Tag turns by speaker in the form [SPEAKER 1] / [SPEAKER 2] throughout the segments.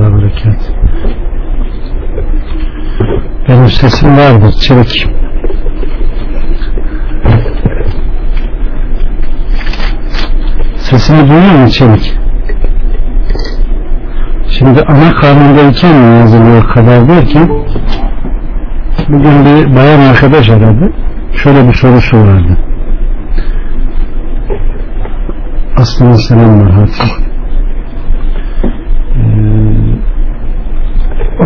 [SPEAKER 1] rahmetullahi ve berekatuhu. Benim sesim vardır çevik. Sesini duyuyor mu çevik? Şimdi ana karnındayken mi yazılıyor kadar derken bugün bir bayan arkadaş aradı. Şöyle bir sorusu vardı. Aslında selamlar Hatip.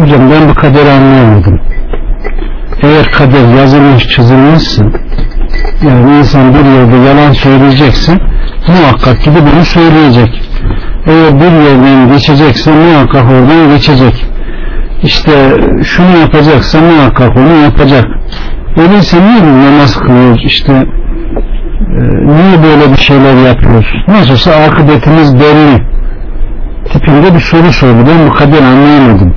[SPEAKER 1] Hocam ben bu kaderi anlayamadım. Eğer kader yazılmış çizilmişse yani insan bir yerde yalan söyleyecekse muhakkak gidip bunu söyleyecek. Eğer bir yerden geçecekse muhakkak oradan geçecek. İşte şunu yapacaksa muhakkak onu yapacak. Öyleyse niye namaz kılıyor işte e, niye böyle bir şeyler yapıyoruz? Nasılsa akıbetimiz belli tipinde bir soru sordu. Ben bu kadar anlayamadım.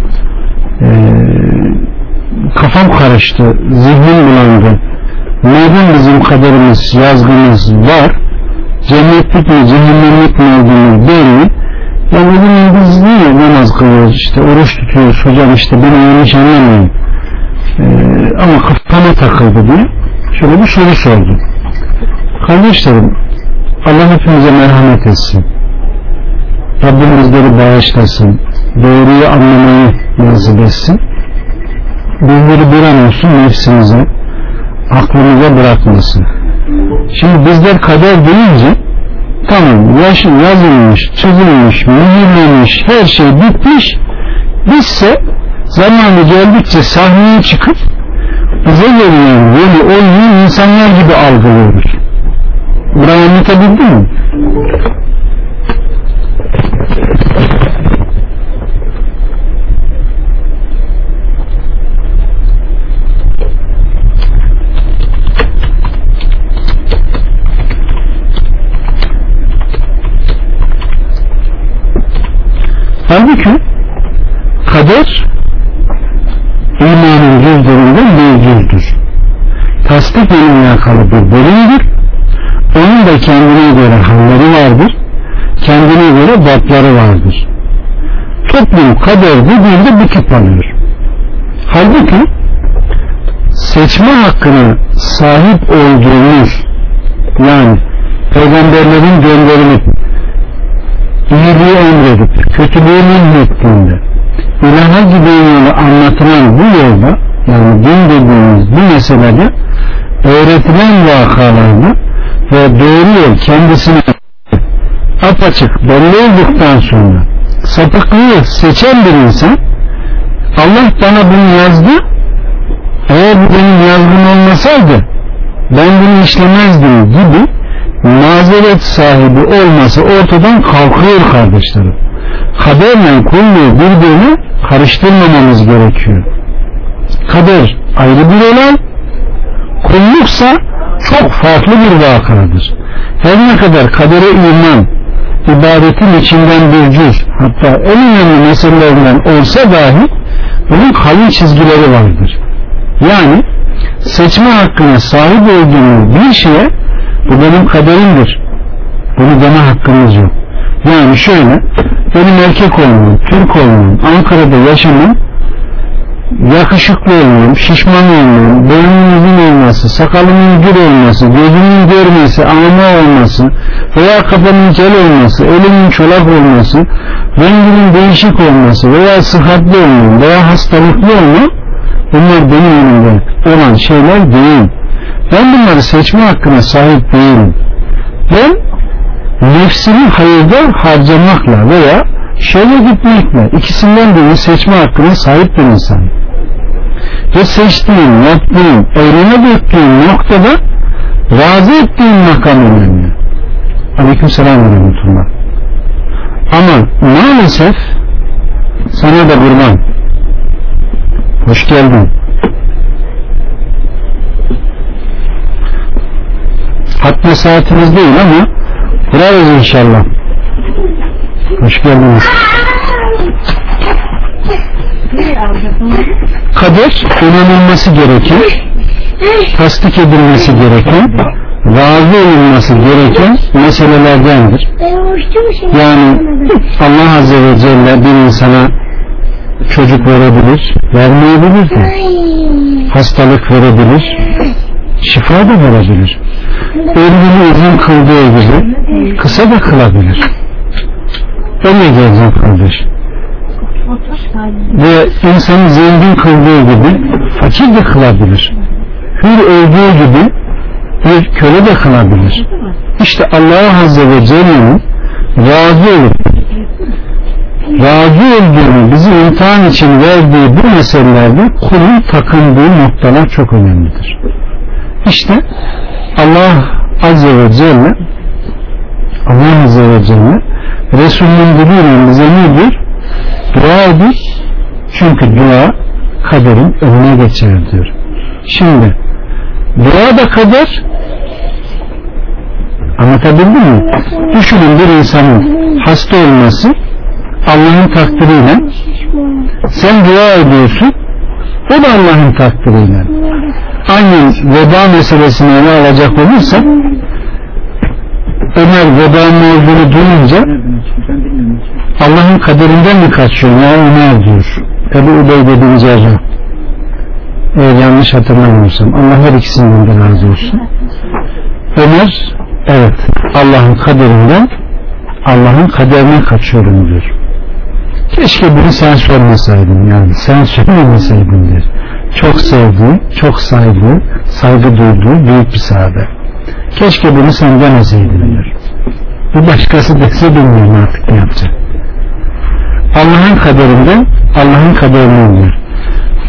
[SPEAKER 1] E, kafam karıştı. Zihnim bulandı. Neden bizim kaderimiz, yazgımız var? Cennetlik mi, cehennemlik mi olduğunu belli. O zaman biz niye namaz kılıyoruz işte oruç tutuyoruz hocam işte beni yanlış anlamayın. Ee, ama kafama takıldı diye şöyle bir soru sordu. Kardeşlerim Allah hepimize merhamet etsin. Rabbim bizleri bağışlasın. Doğruyu anlamayı nasip etsin. Bizleri bir an olsun nefsimize aklımıza bırakmasın. Şimdi bizler kader deyince tamam yaş, yazılmış, çizilmiş, mühürlenmiş, her şey bitmiş. Bizse zamanı geldikçe sahneye çıkıp bize gelen veli olmayan insanlar gibi algılıyoruz. Burayı anlatabildim mi? Halbuki kader imanın yüzlerinden mevcuttur. Tasdikle alakalı bir bölümdür. Onun da kendine göre halleri vardır. Kendine göre babları vardır. Toplum kader dediğinde bu tip alıyor. Halbuki seçme hakkına sahip olduğumuz yani peygamberlerin gönderilip iyiliği emredip kötülüğü emrettiğinde ilaha giden yolu anlatılan bu yolda yani din dediğimiz bu meselede öğretilen vakalarda ve doğru yol kendisine apaçık belli olduktan sonra sapıklığı seçen bir insan Allah bana bunu yazdı. Eğer bu benim yazgım olmasaydı ben bunu işlemezdim gibi mazeret sahibi olması ortadan kalkıyor kardeşlerim. Kaderle kulluğu birbirine karıştırmamamız gerekiyor. Kader ayrı bir olay, kulluksa çok farklı bir vakadır. Her ne kadar kadere iman, ibadetin içinden bir cüz, hatta en önemli meselelerinden olsa dahi bunun kalın çizgileri vardır. Yani seçme hakkına sahip olduğumuz bir şeye bu benim kaderimdir. Bunu deme hakkımız yok. Yani şöyle benim erkek olmam, Türk olmam, Ankara'da yaşamam yakışıklı olmam, şişman olmam, boynumun uzun olması, sakalımın gür olması, gözümün görmesi, ama olması veya kafamın kel olması, elimin çolak olması, rengimin değişik olması veya sıhhatli olmam veya hastalıklı olmam bunlar benim önümde olan şeyler değil. Ben bunları seçme hakkına sahip değilim. Ben nefsimi hayırda harcamakla veya şöyle gitmekle ikisinden birini seçme hakkına sahip bir insan. Ve seçtiğim, yaptığım, evrene döktüğüm noktada razı ettiğim makam önemli. Aleyküm selam ve rahmetullah. Ama maalesef sana da kurban. Hoş geldin. Hatme saatimiz değil ama kurarız inşallah. Hoş geldiniz. Kader inanılması gereken, tasdik edilmesi gereken, razı olunması gereken meselelerdendir. Yani Allah Azze ve Celle bir insana çocuk verebilir, vermeyebilir de. Hastalık verebilir, şifa da verebilir. Ömrünü uzun kıldığı gibi kısa da kılabilir. Öyle geleceğim kardeş. Ve insanı zengin kıldığı gibi fakir de kılabilir. Hür olduğu gibi bir köle de kılabilir. İşte Allah Azze ve Celle'nin razı olup razı olduğunu bizi imtihan için verdiği bu meselelerde kulun takındığı noktalar çok önemlidir. İşte Allah Azze ve Celle Allah Azze ve Celle Resulünün diliyle bize ne diyor? Dua edir. Çünkü dua kaderin önüne geçer diyor. Şimdi dua da kader anlatabildim mi? Düşünün bir insanın hasta olması Allah'ın takdiriyle sen dua ediyorsun o da Allah'ın takdiriyle aynı veba meselesini ele alacak olursa Ömer vebanın olduğunu duyunca Allah'ın kaderinden mi kaçıyor ya Ömer diyor. Ebu Ubeyde bin Cerrah eğer yanlış hatırlamıyorsam Allah her ikisinden de razı olsun. Ömer evet Allah'ın kaderinden Allah'ın kaderine kaçıyorum diyor keşke bunu sen sormasaydın yani. Sen söylemeseydin diyor çok sevdiği çok saygı saygı duyduğu büyük bir sahabe. Keşke bunu sen demeseydin diyor. Bu başkası dese bilmiyorum artık ne yapacak. Allah'ın kaderinden Allah'ın kaderini diyor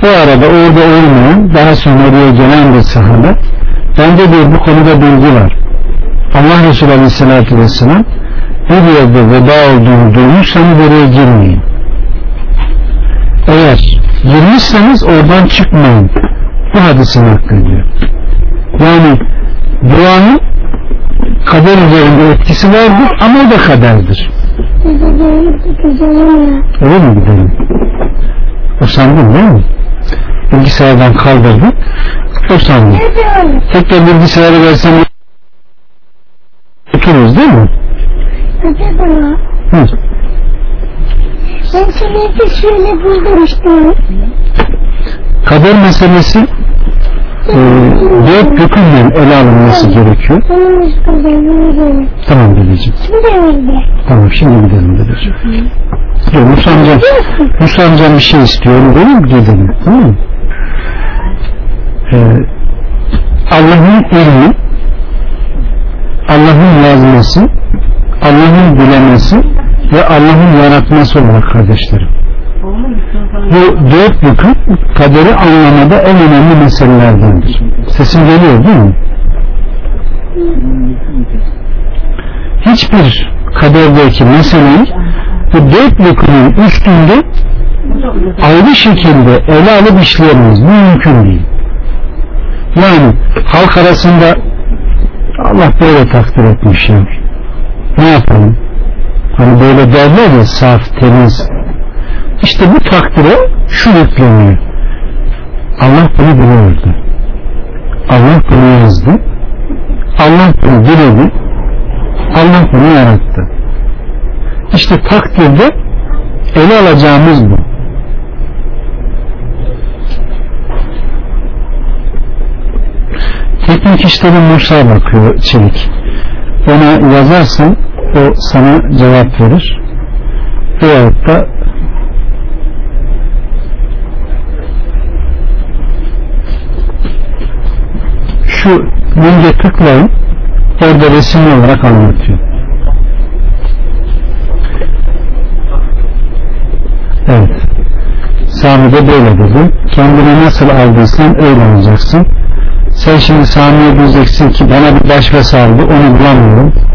[SPEAKER 1] o arada orada olmayan daha sonra oraya gelen bir sahabe bende de bu konuda bilgi var. Allah Resulü Aleyhisselatü Vesselam bir yerde veba olduğunu duymuşsanız oraya girmeyin. Eğer girmişseniz oradan çıkmayın. Bu hadisin naklediyor yani duanın kader üzerinde etkisi vardır ama o da kaderdir. Öyle mi gidelim? O sandın değil mi? Bilgisayardan kaldırdın o sandın. Tekrar bilgisayarı versen otururuz değil mi Hı.
[SPEAKER 2] Ben sana bir şöyle buldum işte.
[SPEAKER 1] kader meselesi e, dört hükümle ele alınması gerekiyor tamam dedeciğim
[SPEAKER 2] Şimdi
[SPEAKER 1] tamam şimdi gidelim dedeciğim Yok Musa amcam Musa amcam bir şey istiyor onu verir mi gidelim tamam mı ee, Allah'ın ilmi Allah'ın yazması Allah'ın bilemesi ve Allah'ın yaratması olarak kardeşlerim. Bu dört hüküm kaderi anlamada en önemli meselelerdendir. Sesim geliyor değil mi? Hiçbir kaderdeki meseleyi bu dört hükümün üstünde ayrı şekilde ele alıp işleyemeyiz bu mümkün değil. Yani halk arasında Allah böyle takdir etmiş ya. Ne yapalım hani böyle derler ya saf temiz. İşte bu takdire şu yükleniyor. Allah bunu biliyordu Allah bunu yazdı. Allah bunu diledi. Allah bunu yarattı. İşte takdirde ele alacağımız bu. Teknik işleri Musa bakıyor Çelik. Ona yazarsan o sana cevap verir. Veyahut da şu linke tıklayın orada resimli olarak anlatıyor. Evet. Sami de böyle dedi. Kendini nasıl aldıysan öyle olacaksın. Sen şimdi Sami'ye diyeceksin ki bana bir başka saldı onu bulamıyorum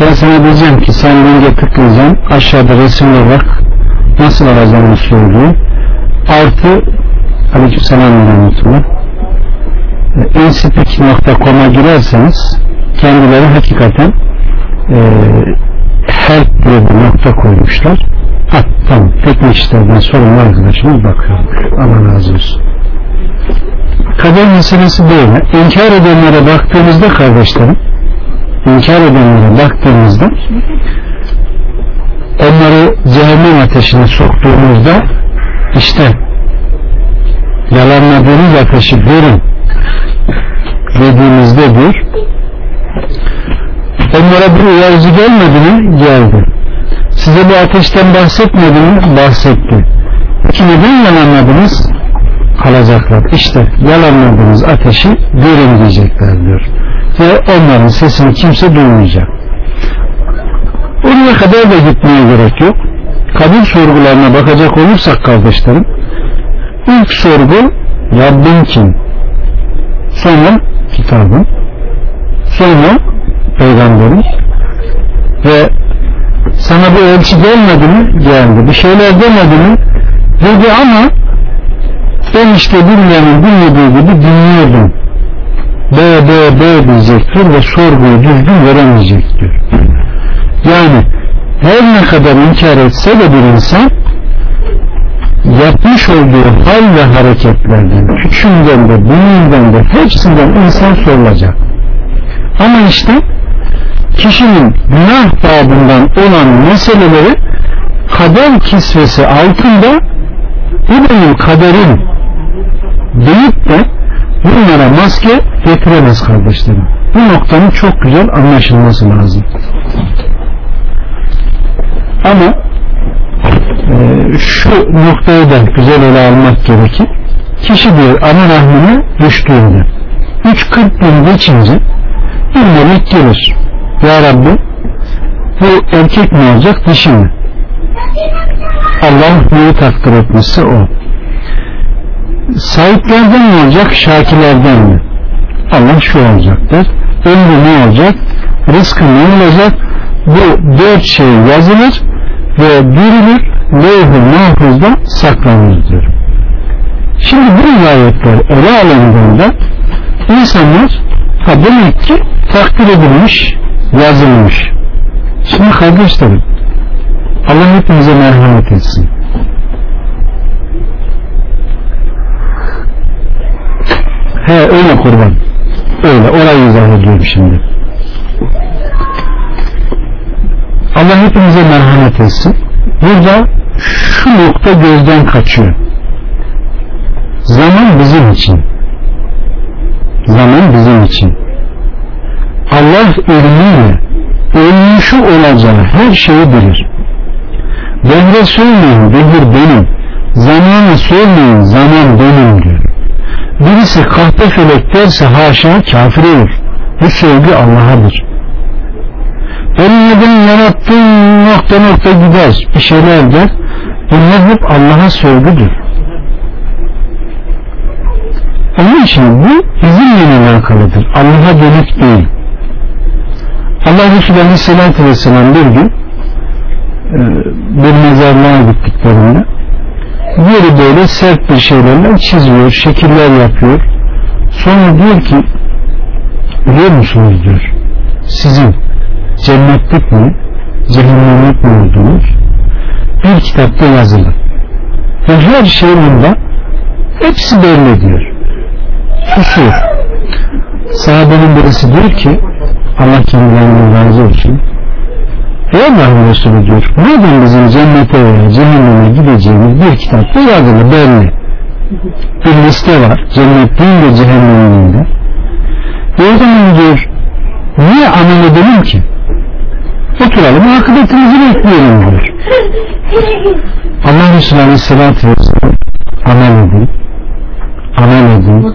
[SPEAKER 1] ben sana diyeceğim ki sen linke tıklayacaksın aşağıda resimli olarak nasıl alacağını söylüyor artı aleykümselam rahmetullah insipik.com'a girerseniz kendileri hakikaten e, help diye bir nokta koymuşlar. Ha tamam teknik işlerden sorumlu arkadaşımız bakıyor. Allah razı olsun. Kader meselesi böyle. İnkar edenlere baktığımızda kardeşlerim inkar edenlere baktığımızda onları cehennem ateşine soktuğumuzda ateşte yalanladığınız ateşi görün dediğimizde diyor onlara bir uyarıcı gelmedi mi? Geldi. Size bu ateşten bahsetmedi mi? Bahsetti. Peki neden yalanladınız? Kalacaklar. İşte yalanladığınız ateşi görün diyecekler diyor. Ve onların sesini kimse duymayacak. Oraya kadar da gitmeye gerek yok. Kabul sorgularına bakacak olursak kardeşlerim, ilk sorgu Rabbin kim? Sonra kitabın, sonra peygamberin ve sana bir elçi gelmedi mi? Geldi. Bir şeyler demedi mi? Dedi ama ben işte birilerinin dinlediği gibi dinliyordum. B, B, B diyecektir ve sorguyu düzgün veremeyecektir. Yani her ne kadar inkar etse de bir insan yapmış olduğu hal ve hareketlerden, küçüğünden de, büyüğünden de hepsinden insan sorulacak. Ama işte kişinin günah babından olan meseleleri kader kisvesi altında bu benim kaderim deyip de bunlara maske getiremez kardeşlerim. Bu noktanın çok güzel anlaşılması lazım. Ama e, şu noktayı da güzel ele almak gerekir. Kişi diyor ana rahmine düştüğünde 3-40 gün geçince bir melek gelir. Ya Rabbi bu erkek mi olacak dişi mi? Allah neyi takdir etmişse o. Sahiplerden mi olacak şakilerden mi? Allah şu olacak der. Ömrü ne olacak? Rızkı ne olacak? Bu dört şey yazılır ve dürülür levh-i mahfuzda saklanır. Şimdi bu rivayetler ele alındığında insanlar ha demek ki takdir edilmiş yazılmış. Şimdi kardeşlerim Allah hepimize merhamet etsin. He öyle kurban. Öyle orayı izah ediyorum şimdi. Allah hepimize merhamet etsin. Burada şu nokta gözden kaçıyor. Zaman bizim için. Zaman bizim için. Allah ilmiyle ölmüşü olacağı her şeyi bilir. Dehre söyleyin dehir benim. Zamana söyleyin zaman benim diyor. Birisi kahpe felek derse haşa kafir olur. Bu sevgi Allah'adır. Benim yarattığım nokta nokta gider bir şeyler der. Bunlar hep Allah'a sövgüdür. Onun için bu bizimle alakalıdır. Allah'a dönük değil. Allah Resulü Aleyhisselatü Vesselam bir gün e, bir mezarlığa gittiklerinde yeri böyle sert bir şeylerle çiziyor, şekiller yapıyor. Sonra diyor ki biliyor musunuz diyor sizin cennetlik mi cehennemlik mi olduğunuz bir kitapta yazılı. Ve her şey bunda hepsi belli diyor. Susuyor. Sahabenin birisi diyor ki Allah kendilerinden razı olsun. Ey Allah'ın Resulü diyor. Madem bizim cennete veya cehenneme gideceğimiz bir kitapta yazılı belli. Bir liste var. Cennetliğin ve cehennemin de. O zaman diyor niye amel edelim ki? Oturalım akıbetimizi bekleyelim diyor. Allah Resulü Aleyhisselatü Vesselam amel edin. Amel edin.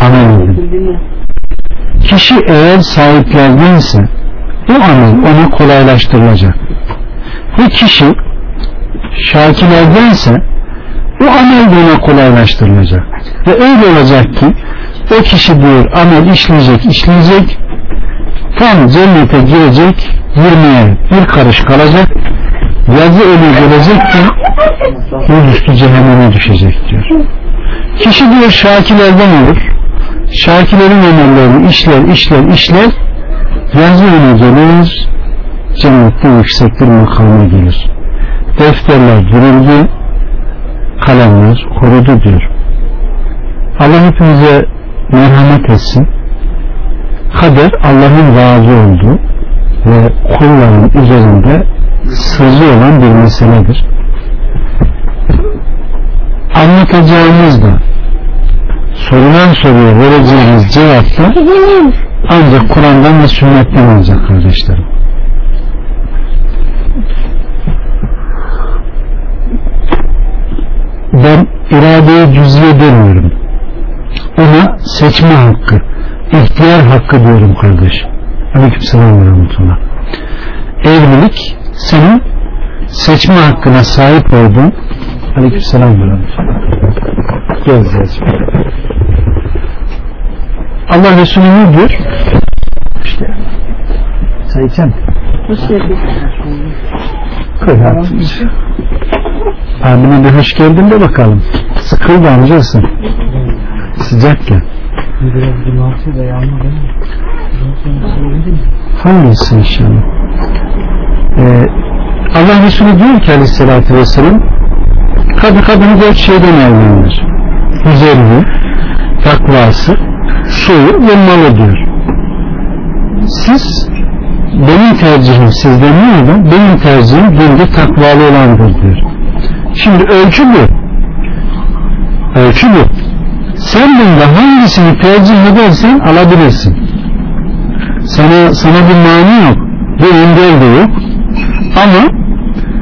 [SPEAKER 1] Amel edin. Kişi eğer sahiplerdense bu amel ona kolaylaştırılacak. Bu kişi şakilerdense bu amel de ona kolaylaştırılacak. Ve öyle olacak ki o kişi diyor amel işleyecek işleyecek tam cennete girecek girmeye bir karış kalacak yazı öyle gelecek ki yüzüstü cehenneme düşecek diyor. Kişi diyor şakilerden olur. Şakilerin emellerini işler işler işler yazı öyle gelir cennette yüksek bir makama gelir. Defterler duruldu kalemler korudu diyor. Allah hepimize merhamet etsin. Kader Allah'ın razı olduğu ve kulların üzerinde sırrı olan bir meseledir. anlatacağımız da sorulan soruya vereceğimiz cevap da
[SPEAKER 2] Gidelim.
[SPEAKER 1] Ancak Kur'an'dan ve sünnetten olacak kardeşlerim. Ben iradeyi cüz'iye demiyorum. Ona seçme hakkı, ihtiyar hakkı diyorum kardeş. Aleykümselam ve rahmetullah. Evlilik senin seçme hakkına sahip olduğun Aleykümselam ve rahmetullah. Gel. Allah Resulü ne diyor? İşte. Çay içen.
[SPEAKER 2] Hoş geldin.
[SPEAKER 1] Koy hayatım. Abine bir hoş geldin de bakalım. Sıkıldı amcası. Sıcak ya.
[SPEAKER 3] Biraz bunaltı da yağmur değil mi?
[SPEAKER 1] Hangisi inşallah? Ee, Allah Resulü diyor ki aleyhissalatü vesselam kadın kadını dört şeyden evlenir. Güzelliği, takvası, soyu ve malı diyor. Siz benim tercihim sizden neydi? Benim tercihim dinde takvalı olandır diyor. Şimdi ölçü bu. Ölçü bu. Sen bunda hangisini tercih edersen alabilirsin. Sana, sana bir mani yok. Bir engel de yok. Ama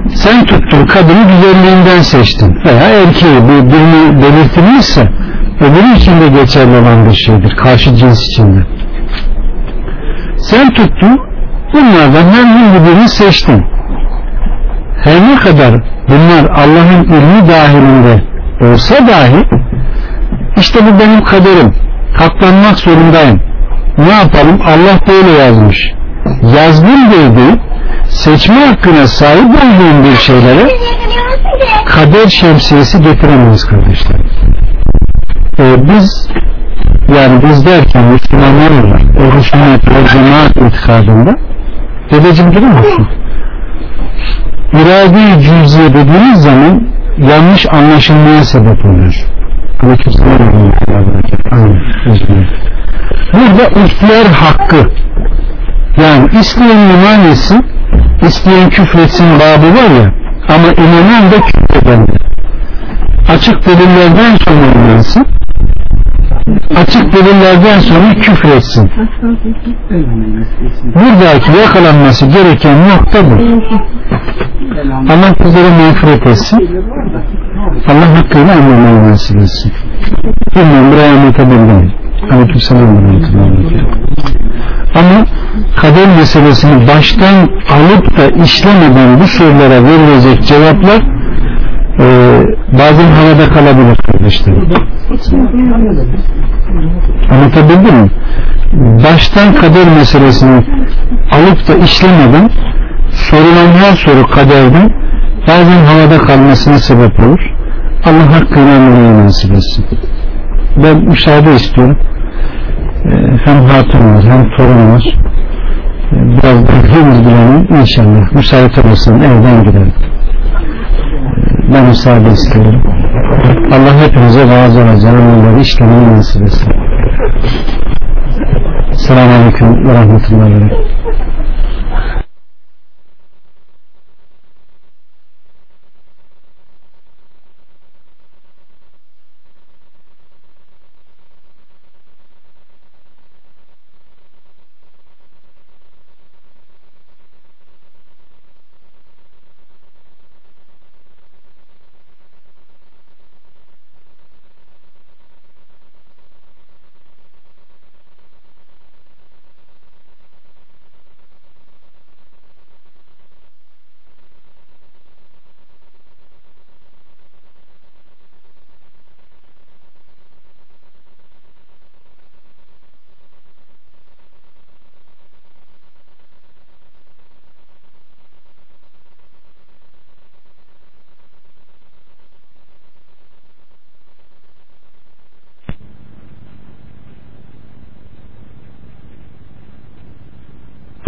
[SPEAKER 1] sen tuttun kadını güzelliğinden seçtin veya erkeği bu birini belirtilmişse öbürü için de geçerli olan bir şeydir. Karşı cins içinde. Sen tuttun bunlardan herhangi birini seçtin. Her ne kadar bunlar Allah'ın ilmi dahilinde olsa dahi işte bu benim kaderim. Katlanmak zorundayım. Ne yapalım? Allah böyle yazmış. Yazdım diye deyip seçme hakkına sahip olduğum bir şeylere kader şemsiyesi getiremeyiz kardeşler. Ee, biz yani biz derken Müslümanlar olarak ehl sünnet ve cemaat itikadında dedeciğim durur musun? İrade-i cüziye dediğiniz zaman yanlış anlaşılmaya sebep oluyor. Burada ihtiyar hakkı yani isteyen iman etsin isteyen küfretsin babı var ya ama inanan da küfreden de. açık delillerden sonra inansın açık delillerden sonra küfretsin buradaki yakalanması gereken nokta bu. Allah bizlere mağfiret etsin. Allah hakkıyla anlamayı nasip etsin. Bilmiyorum buraya anlatabildim ve berekatuhu. Ama kader meselesini baştan alıp da işlemeden bu sorulara verilecek cevaplar e, bazen havada kalabilir kardeşlerim. Anlatabildim mi? Baştan kader meselesini alıp da işlemeden sorulan her soru kaderden bazen havada kalmasına sebep olur. Allah hakkıyla anlamayı nasip etsin. Ben müsaade istiyorum. Ee, hem hatun var hem torun var. Ee, Biraz da henüz bilenim inşallah müsait olursan evden gidelim. Ee, Ben müsaade istiyorum. Allah hepinize razı olacağı amelleri işlemeyi nasip etsin. Selamun Aleyküm ve Rahmetullahi ve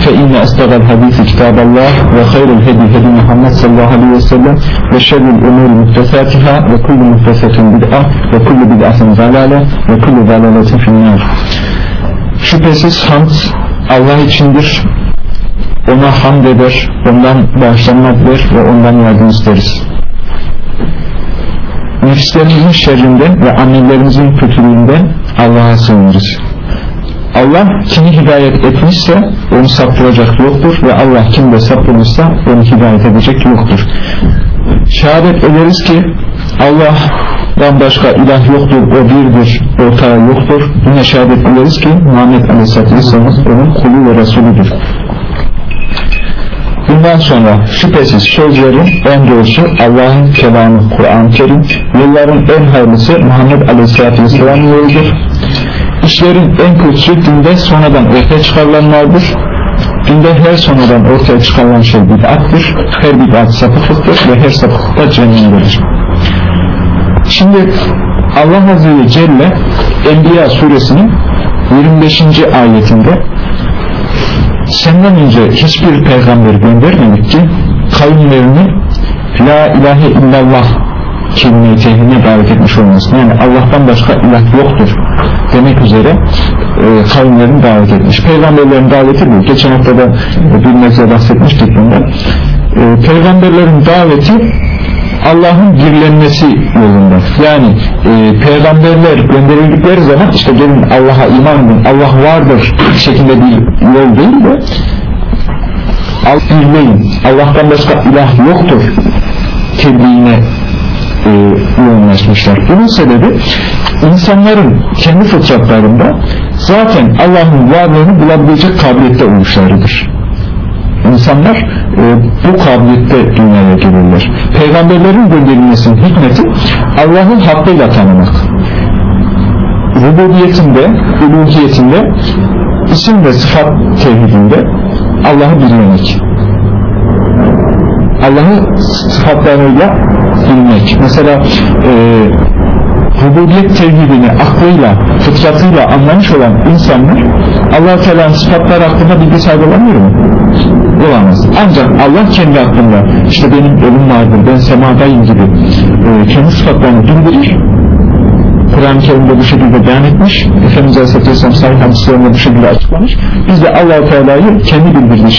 [SPEAKER 4] فإن أصدق الحديث كتاب الله وخير الهدي هدي محمد صلى الله عليه وسلم وشر الأمور محدثاتها وكل محدثة بدعة وكل بدعة ضلالة وكل ضلالة في النار Şüphesiz hamd Allah içindir. Ona hamd eder, ondan bağışlanmaktır ve ondan yardım isteriz. Nefislerimizin şerrinden ve annelerimizin kötülüğünden Allah'a sığınırız. Allah kimi hidayet etmişse onu saptıracak yoktur ve Allah kimde saptırmışsa onu hidayet edecek yoktur. Şehadet ederiz ki Allah'dan başka ilah yoktur, o birdir, ortağı yoktur. Yine şehadet ederiz ki Muhammed Aleyhisselatü Vesselam onun kulu ve Resulüdür. Bundan sonra şüphesiz sözlerin en doğrusu Allah'ın kelamı Kur'an-ı Kerim, yılların en hayırlısı Muhammed Aleyhisselatü Vesselam yoludur. İşlerin en kötüsü dinde sonradan ortaya çıkarılanlardır. Dinde her sonradan ortaya çıkarılan şey bid'attır. Her bid'at sapıklıktır ve her sapıklık da cehennemdedir. Şimdi Allah Azze ve Celle Enbiya suresinin 25. ayetinde senden önce hiçbir peygamber göndermedik ki kavimlerini La ilahe illallah kelime-i tevhidine davet etmiş olmasın. Yani Allah'tan başka ilah yoktur demek üzere e, kavimlerini davet etmiş. Peygamberlerin daveti bu. Geçen hafta da e, bir mevzuda bahsetmiştik bundan. E, peygamberlerin daveti Allah'ın birlenmesi yolunda. Yani e, peygamberler gönderildikleri zaman işte gelin Allah'a iman edin, Allah vardır şeklinde bir yol değil de Allah birleyin, Allah'tan başka ilah yoktur tebliğine e, yoğunlaşmışlar. Bunun sebebi insanların kendi fıtratlarında zaten Allah'ın varlığını bulabilecek kabiliyette oluşlarıdır. İnsanlar e, bu kabiliyette dünyaya gelirler. Peygamberlerin gönderilmesinin hikmeti Allah'ı hakkıyla tanımak. Rububiyetinde, uluhiyetinde, isim ve sıfat tevhidinde Allah'ı bilmek. Allah'ı sıfatlarıyla bilmek. Mesela e, rububiyet tevhidini aklıyla, fıtratıyla anlamış olan insanlar allah Teala'nın sıfatları hakkında bilgi sahibi olamıyor mu? Olamaz. Ancak Allah kendi hakkında işte benim ölüm vardır, ben semadayım gibi e, kendi sıfatlarını bildirir. Kur'an-ı Kerim'de bu şekilde beyan etmiş. Efendimiz Aleyhisselatü Vesselam sahih hadislerinde bu şekilde açıklamış. Biz de allah Teala'yı kendi bildirdiği